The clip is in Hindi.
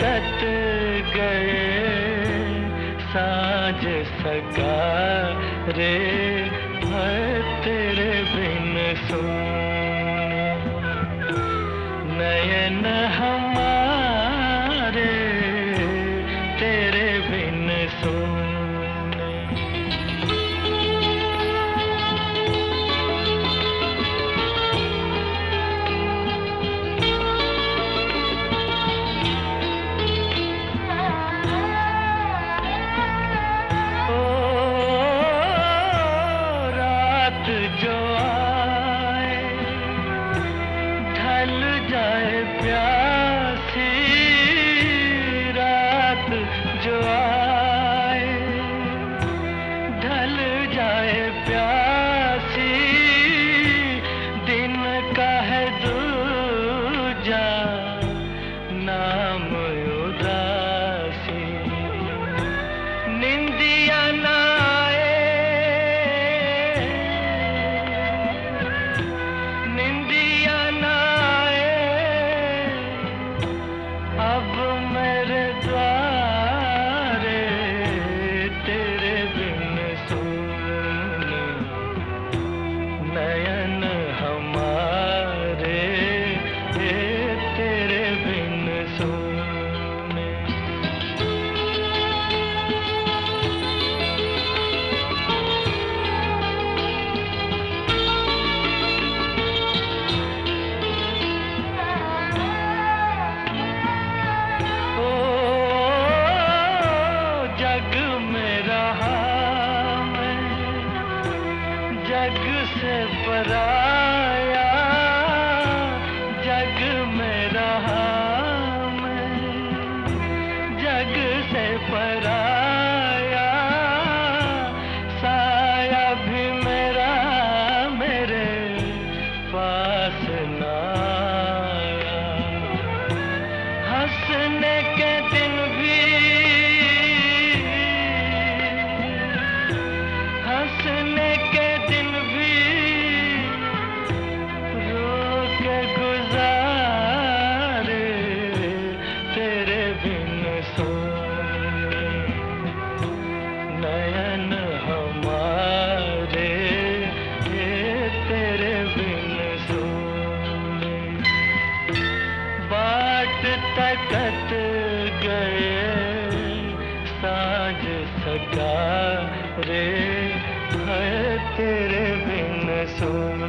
कट गए साँझ सका रे भर तेरे बिन सुन नयन सकता रे है तेरे बिन सो